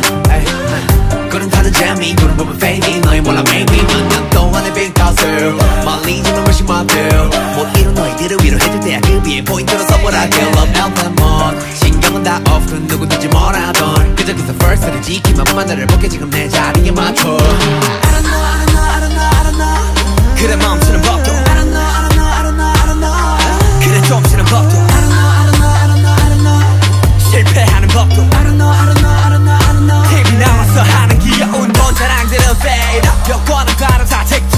종일 구름 타는 재미 구름 보면 fading 너희 몰라 maybe. 몇년 동안의 빈 것을. 멀리 지는 훨씬 멋들. 못 이룬 너희들을 위로해줄 때야. 그 위에 포인트로 선물할게. Love more 신경은 다 off 그 누구든지 뭐라던. 그저 그서 first를 지키면 만나를 볼게. 지금 it up your quarter gotta take